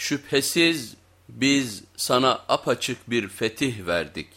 Şüphesiz biz sana apaçık bir fetih verdik.